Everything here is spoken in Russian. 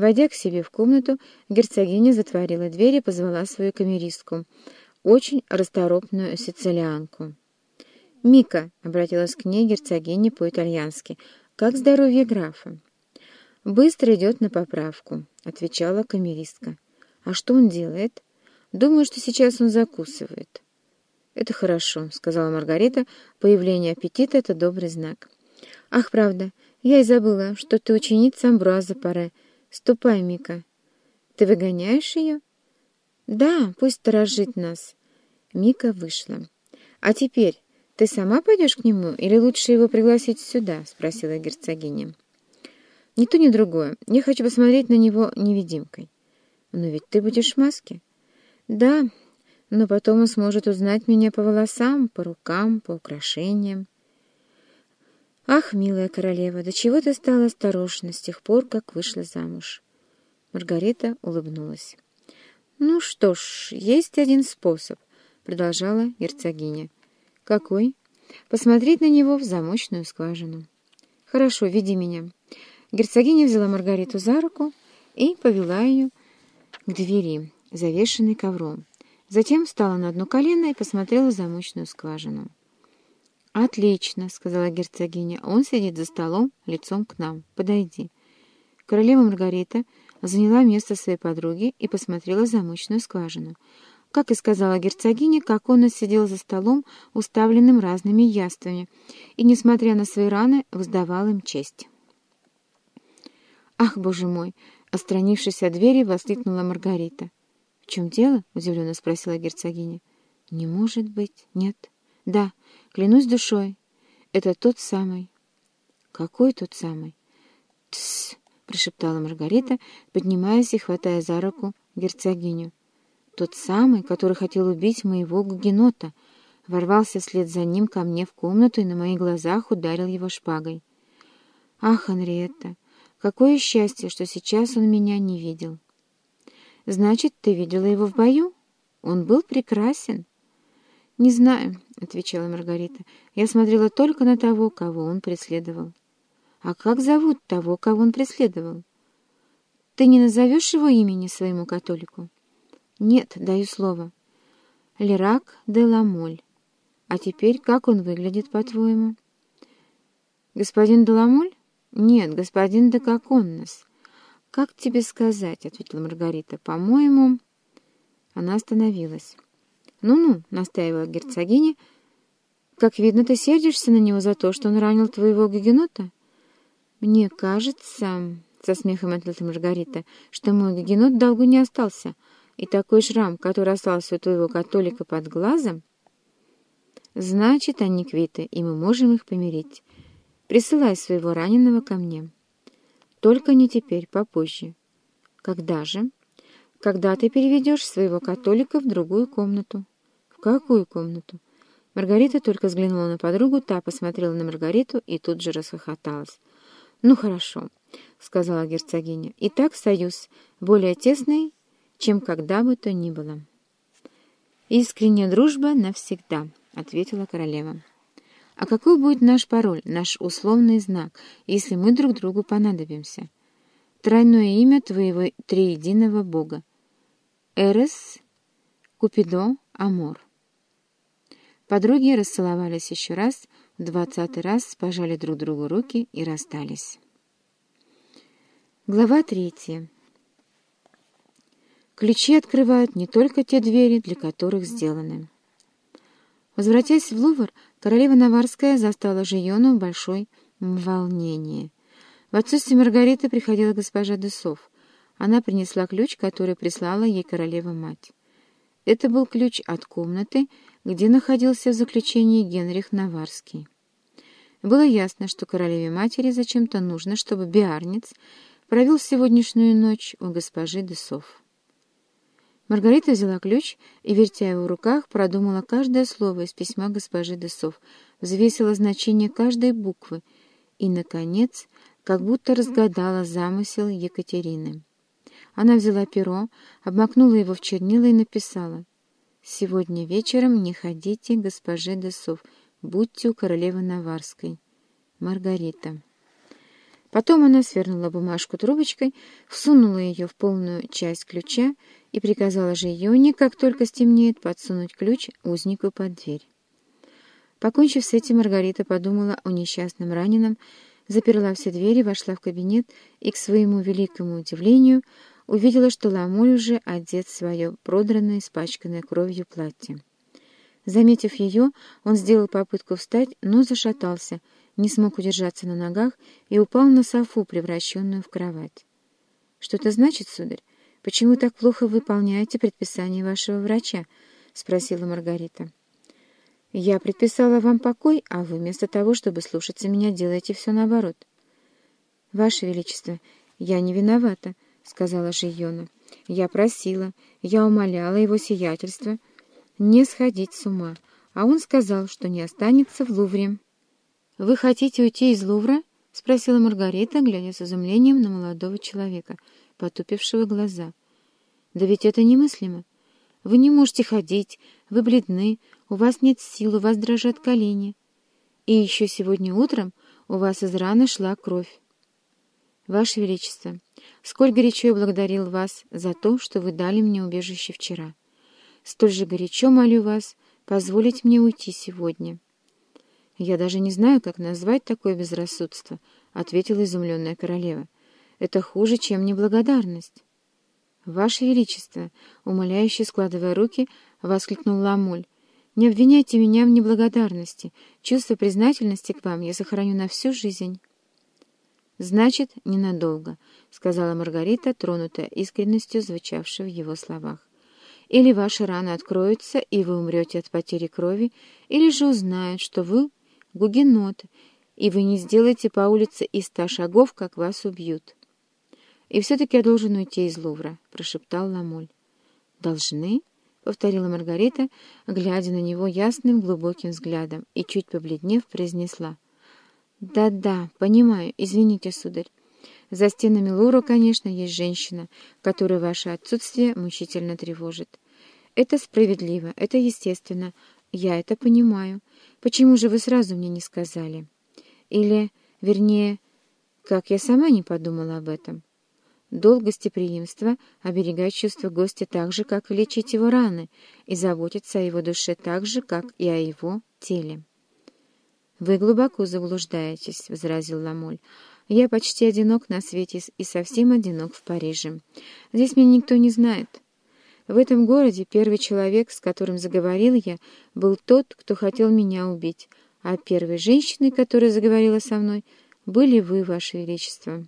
Войдя к себе в комнату, герцогиня затворила дверь и позвала свою камеристку, очень расторопную сицилианку. «Мика», — обратилась к ней герцогиня по-итальянски, — «как здоровье графа?» «Быстро идет на поправку», — отвечала камеристка. «А что он делает?» «Думаю, что сейчас он закусывает». «Это хорошо», — сказала Маргарита. «Появление аппетита — это добрый знак». «Ах, правда, я и забыла, что ты ученица Амбруаза Паре. Ступай, Мика». «Ты выгоняешь ее?» «Да, пусть сторожит нас». Мика вышла. «А теперь ты сама пойдешь к нему или лучше его пригласить сюда?» — спросила герцогиня. «Ни то, ни другое. Я хочу посмотреть на него невидимкой». «Но ведь ты будешь в маске». «Да, но потом он сможет узнать меня по волосам, по рукам, по украшениям». «Ах, милая королева, до чего ты стала осторожна с тех пор, как вышла замуж?» Маргарита улыбнулась. «Ну что ж, есть один способ», — продолжала герцогиня. «Какой?» «Посмотреть на него в замочную скважину». «Хорошо, веди меня». Герцогиня взяла Маргариту за руку и повела ее к двери, завешенной ковром. Затем встала на одно колено и посмотрела в замочную скважину. «Отлично», — сказала герцогиня. «Он сидит за столом, лицом к нам. Подойди». Королева Маргарита заняла место своей подруги и посмотрела замочную скважину. Как и сказала герцогиня, как он сидел за столом, уставленным разными яствами, и, несмотря на свои раны, воздавал им честь. «Ах, боже мой!» — отстранившись от двери, воскликнула Маргарита. «В чем дело?» — удивленно спросила герцогиня. «Не может быть. Нет. Да, Клянусь душой, это тот самый. Какой тот самый? Тсс, прошептала Маргарита, поднимаясь и хватая за руку герцогиню. Тот самый, который хотел убить моего гугенота, ворвался вслед за ним ко мне в комнату и на моих глазах ударил его шпагой. Ах, Анриетта, какое счастье, что сейчас он меня не видел. Значит, ты видела его в бою? Он был прекрасен. «Не знаю», — отвечала Маргарита. «Я смотрела только на того, кого он преследовал». «А как зовут того, кого он преследовал?» «Ты не назовешь его имени своему католику?» «Нет, даю слово. Лерак де Ламоль. А теперь как он выглядит, по-твоему?» «Господин де Ламоль?» «Нет, господин де Коконнос». «Как тебе сказать?» — ответила Маргарита. «По-моему...» Она остановилась. «Ну-ну», — настаивала герцогиня, — «как видно, ты сердишься на него за то, что он ранил твоего гагенота?» «Мне кажется», — со смехом ответила Маргарита, — «что мой гагенот долгу не остался, и такой шрам, который остался у твоего католика под глазом...» «Значит, они квиты, и мы можем их помирить. Присылай своего раненого ко мне. Только не теперь, попозже». «Когда же?» «Когда ты переведешь своего католика в другую комнату». Какую комнату?» Маргарита только взглянула на подругу, та посмотрела на Маргариту и тут же расхохоталась. «Ну хорошо», — сказала герцогиня. «Итак, союз более тесный, чем когда бы то ни было». «Искренняя дружба навсегда», — ответила королева. «А какой будет наш пароль, наш условный знак, если мы друг другу понадобимся?» «Тройное имя твоего триединого бога. Эрес, Купидо, Амор». Подруги расцеловались еще раз, в двадцатый раз пожали друг другу руки и расстались. Глава третья. Ключи открывают не только те двери, для которых сделаны. Возвратясь в Лувр, королева Наварская застала Жиону в большой волнении. В отсутствие Маргариты приходила госпожа Десов. Она принесла ключ, который прислала ей королева-мать. Это был ключ от комнаты, где находился в заключении Генрих Наварский. Было ясно, что королеве-матери зачем-то нужно, чтобы Биарниц провел сегодняшнюю ночь у госпожи Десов. Маргарита взяла ключ и, вертя его в руках, продумала каждое слово из письма госпожи Десов, взвесила значение каждой буквы и, наконец, как будто разгадала замысел Екатерины. Она взяла перо, обмакнула его в чернила и написала «Сегодня вечером не ходите, госпоже Десов, будьте у королевы Наварской. Маргарита». Потом она свернула бумажку трубочкой, всунула ее в полную часть ключа и приказала Жионе, как только стемнеет, подсунуть ключ узнику под дверь. Покончив с этим, Маргарита подумала о несчастном раненом, заперла все двери, вошла в кабинет и, к своему великому удивлению, увидела, что Ламоль уже одет в свое продранное, испачканное кровью платье. Заметив ее, он сделал попытку встать, но зашатался, не смог удержаться на ногах и упал на софу, превращенную в кровать. «Что это значит, сударь? Почему так плохо выполняете предписание вашего врача?» — спросила Маргарита. «Я предписала вам покой, а вы вместо того, чтобы слушаться меня, делаете все наоборот». «Ваше Величество, я не виновата», — сказала Жийона. «Я просила, я умоляла его сиятельство» не сходить с ума, а он сказал, что не останется в Лувре. «Вы хотите уйти из Лувра?» — спросила Маргарита, глядя с изумлением на молодого человека, потупившего глаза. «Да ведь это немыслимо. Вы не можете ходить, вы бледны, у вас нет сил, у вас дрожат колени. И еще сегодня утром у вас из раны шла кровь. Ваше Величество, сколь горячо я благодарил вас за то, что вы дали мне убежище вчера столь же горячо молю вас позволить мне уйти сегодня». «Я даже не знаю, как назвать такое безрассудство», — ответила изумленная королева. «Это хуже, чем неблагодарность». «Ваше Величество», — умоляюще складывая руки, воскликнул Ламуль, «не обвиняйте меня в неблагодарности. Чувство признательности к вам я сохраню на всю жизнь». «Значит, ненадолго», — сказала Маргарита, тронутая искренностью, звучавшей в его словах. Или ваши раны откроются, и вы умрете от потери крови, или же узнают, что вы гугенот, и вы не сделаете по улице и ста шагов, как вас убьют. «И все-таки я должен уйти из Лувра», — прошептал Ламоль. «Должны?» — повторила Маргарита, глядя на него ясным глубоким взглядом, и, чуть побледнев, произнесла. «Да-да, понимаю, извините, сударь. За стенами Луру, конечно, есть женщина, которую ваше отсутствие мучительно тревожит. Это справедливо, это естественно. Я это понимаю. Почему же вы сразу мне не сказали? Или, вернее, как я сама не подумала об этом? Долг гостеприимства — оберегать чувства гостя так же, как лечить его раны, и заботиться о его душе так же, как и о его теле. «Вы глубоко заблуждаетесь», — возразил Ламоль. Я почти одинок на свете и совсем одинок в Париже. Здесь меня никто не знает. В этом городе первый человек, с которым заговорил я, был тот, кто хотел меня убить, а первой женщиной, которая заговорила со мной, были вы, Ваше Величество».